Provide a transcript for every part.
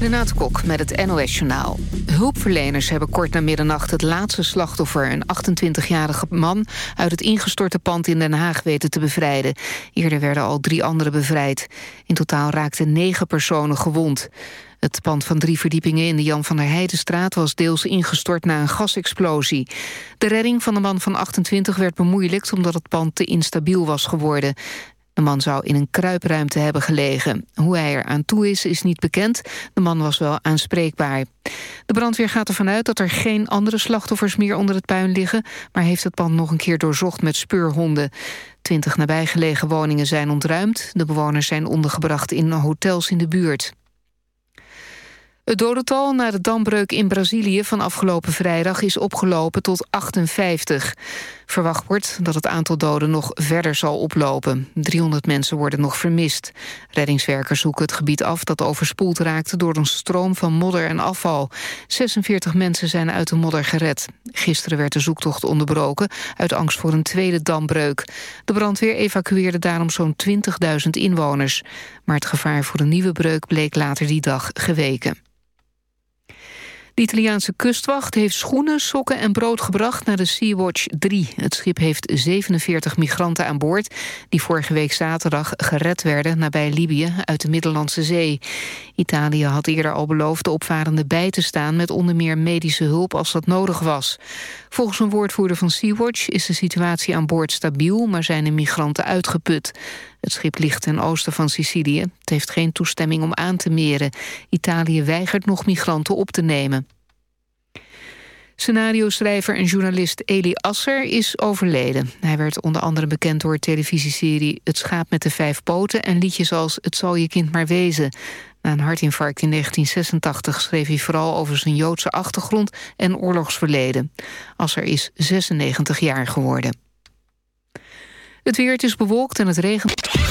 Renate Kok met het NOS Journaal. Hulpverleners hebben kort na middernacht het laatste slachtoffer... een 28-jarige man uit het ingestorte pand in Den Haag weten te bevrijden. Eerder werden al drie anderen bevrijd. In totaal raakten negen personen gewond. Het pand van drie verdiepingen in de Jan van der Heijdenstraat... was deels ingestort na een gasexplosie. De redding van de man van 28 werd bemoeilijkt... omdat het pand te instabiel was geworden. De man zou in een kruipruimte hebben gelegen. Hoe hij er aan toe is, is niet bekend. De man was wel aanspreekbaar. De brandweer gaat ervan uit dat er geen andere slachtoffers meer onder het puin liggen... maar heeft het pand nog een keer doorzocht met speurhonden. Twintig nabijgelegen woningen zijn ontruimd. De bewoners zijn ondergebracht in hotels in de buurt. Het dodental na de dambreuk in Brazilië van afgelopen vrijdag is opgelopen tot 58. Verwacht wordt dat het aantal doden nog verder zal oplopen. 300 mensen worden nog vermist. Reddingswerkers zoeken het gebied af dat overspoeld raakte door een stroom van modder en afval. 46 mensen zijn uit de modder gered. Gisteren werd de zoektocht onderbroken uit angst voor een tweede dambreuk. De brandweer evacueerde daarom zo'n 20.000 inwoners. Maar het gevaar voor een nieuwe breuk bleek later die dag geweken. De Italiaanse kustwacht heeft schoenen, sokken en brood gebracht naar de Sea-Watch 3. Het schip heeft 47 migranten aan boord... die vorige week zaterdag gered werden nabij Libië uit de Middellandse Zee. Italië had eerder al beloofd de opvarenden bij te staan... met onder meer medische hulp als dat nodig was. Volgens een woordvoerder van Sea-Watch is de situatie aan boord stabiel... maar zijn de migranten uitgeput. Het schip ligt ten oosten van Sicilië. Het heeft geen toestemming om aan te meren. Italië weigert nog migranten op te nemen. Scenario-schrijver en journalist Eli Asser is overleden. Hij werd onder andere bekend door televisieserie Het schaap met de vijf poten... en liedjes als Het zal je kind maar wezen. Na een hartinfarct in 1986 schreef hij vooral over zijn Joodse achtergrond en oorlogsverleden. Asser is 96 jaar geworden. Het weer is bewolkt en het regent.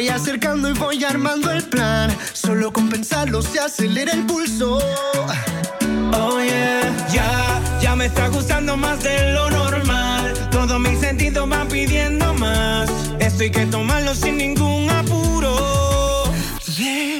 voy acercando y voy armando el plan. Solo con pensarlo se acelera el pulso. Oh yeah, ya, ya me está gustando más de lo normal. Todos mis sentidos van pidiendo más. Esto hay que tomarlo sin ningún apuro. Yeah.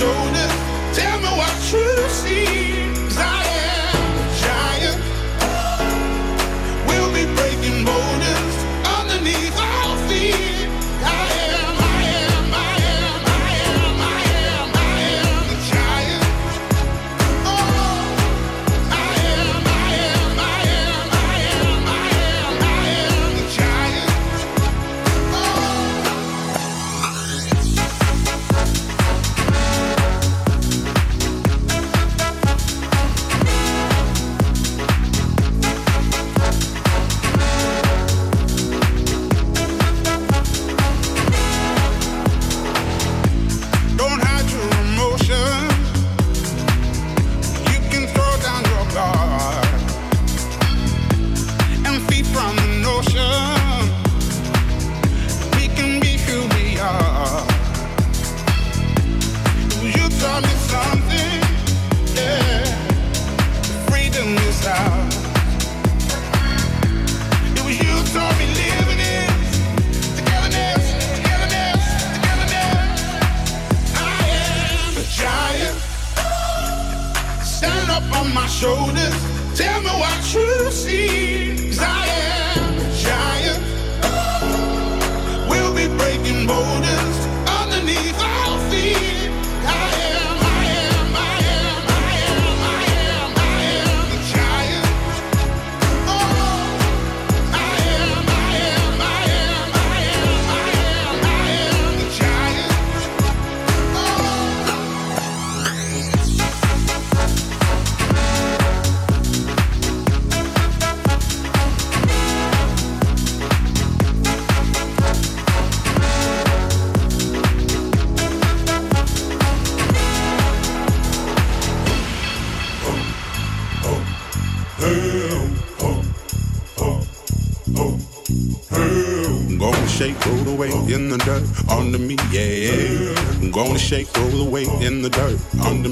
shoulders. Weight in the dirt under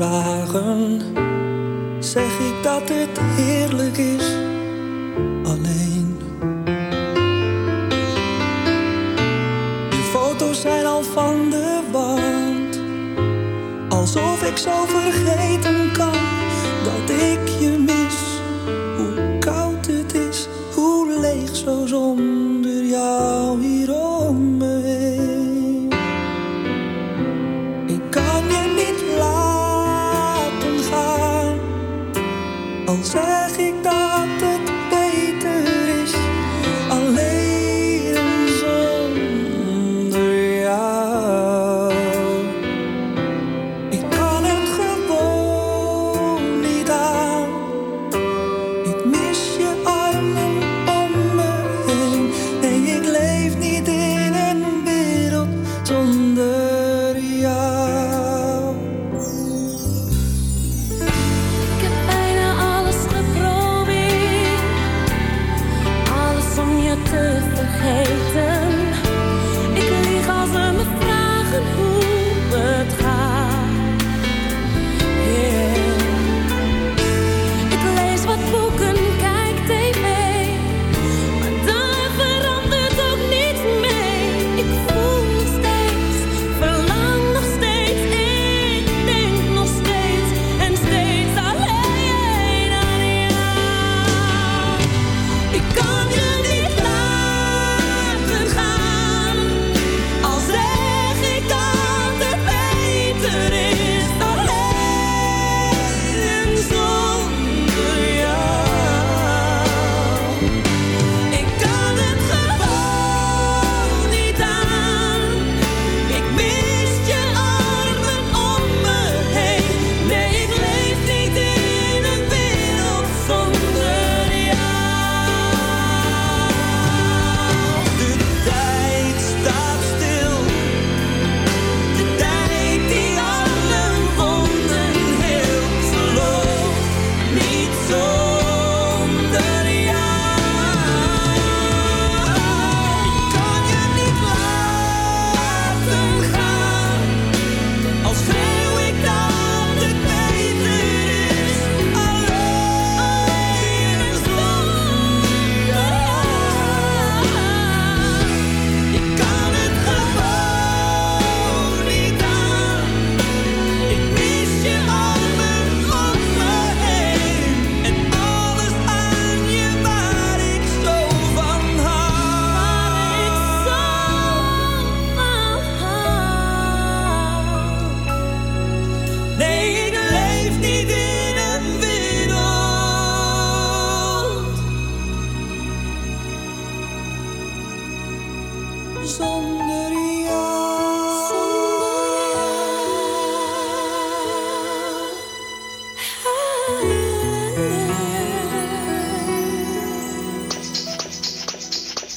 vragen.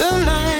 Tonight. You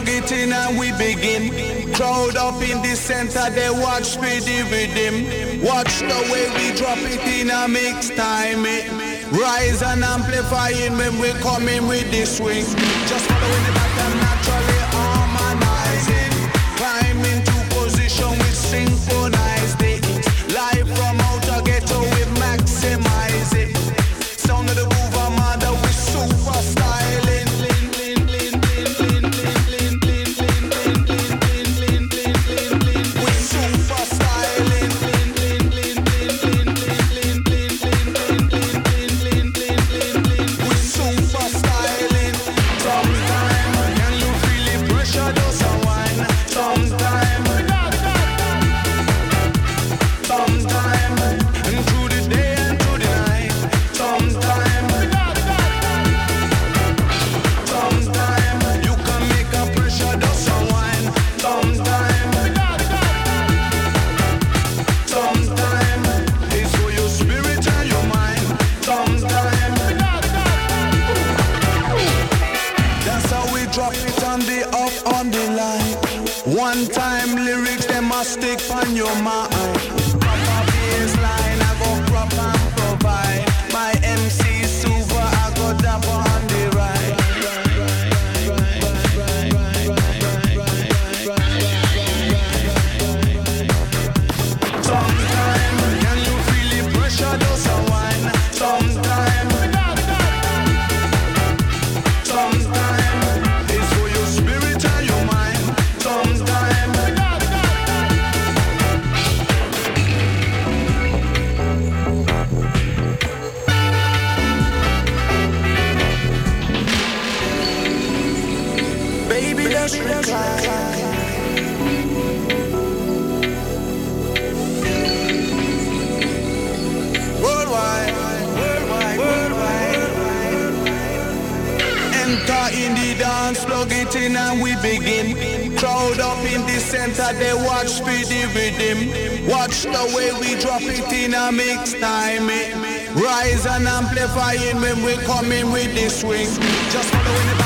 plug it in and we begin. Crowd up in the center, they watch for the rhythm. Watch the way we drop it in a mix time. eh. Rise and amplifying when we coming with the swing. Just following the pattern naturally harmonizing. Climb into position with synchronized the way we drop it in a mix time. eh. Rise and amplifying when we coming with the swing. Just following the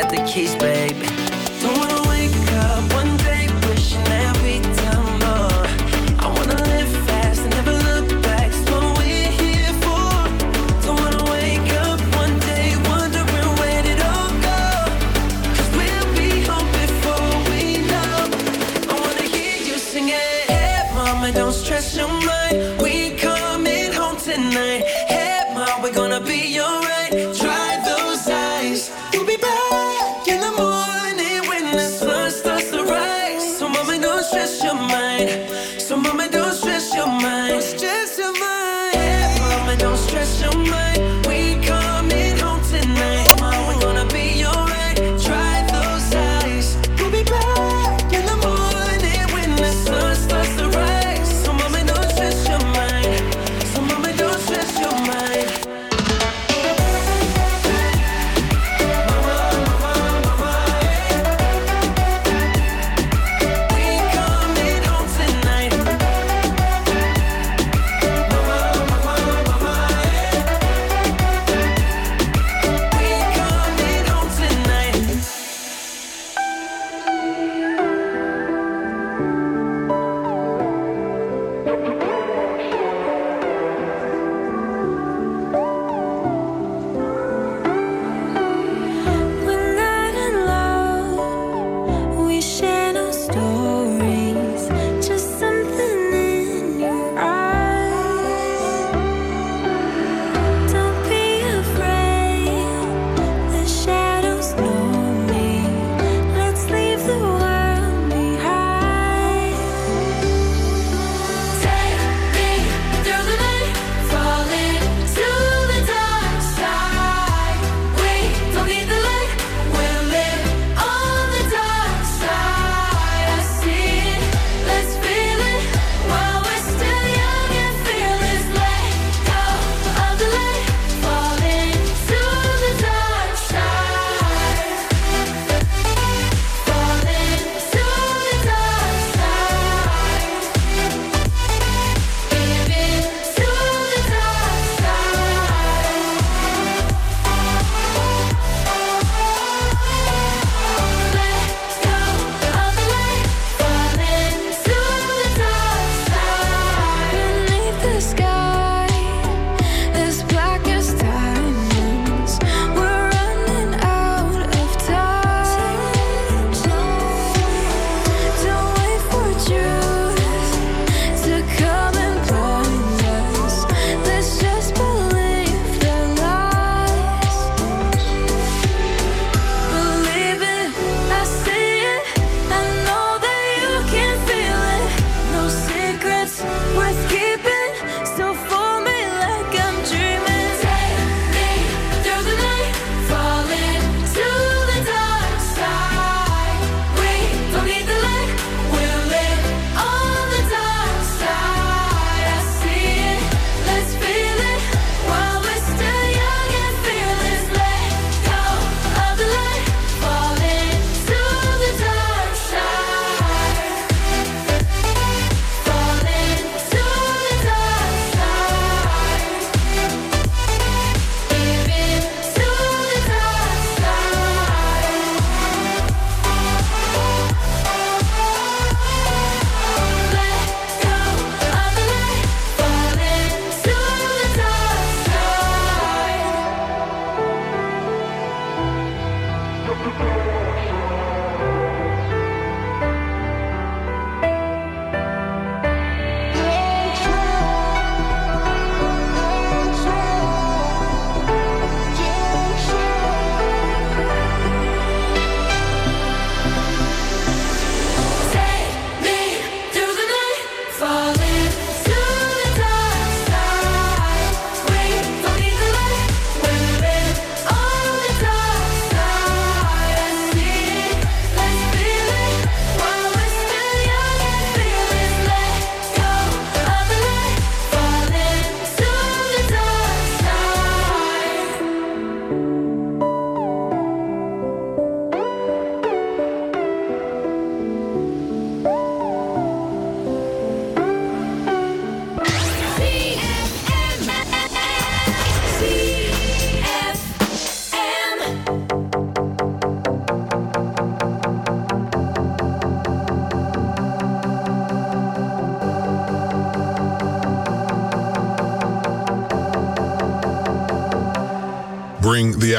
Got the keys, baby. Don't wanna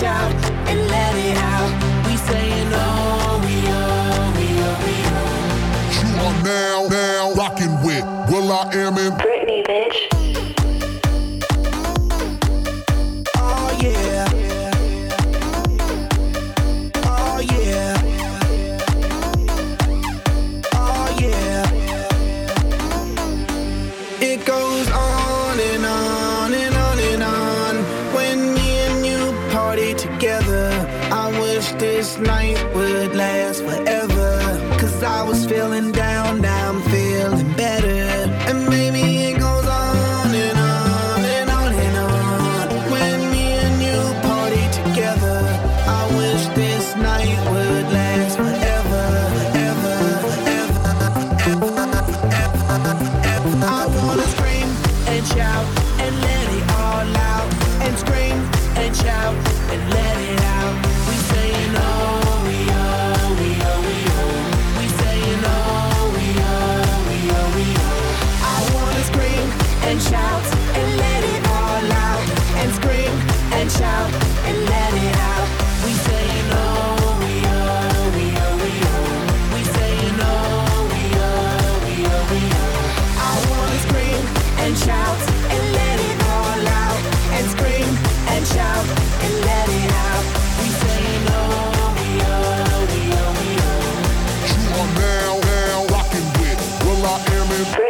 shout I